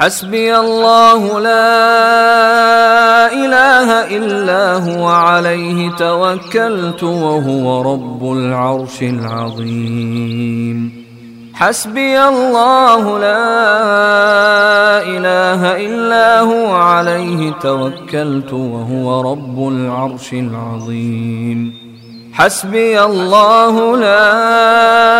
حسبي الله لا إله إلا هو عليه توكلت وهو رب العرش العظيم. حسبي الله لا إله إلا هو عليه توكلت وهو رب العرش العظيم. حسبي الله لا إله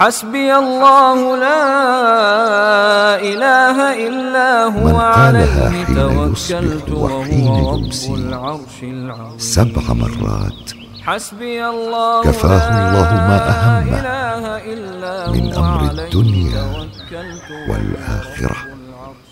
حسبي الله لا إله إلا هو عليه توكلت وهو رب العرش العظيم. سبع مرات. حسبي الله كفاه الله ما أهمه من أمر الدنيا والآخرة.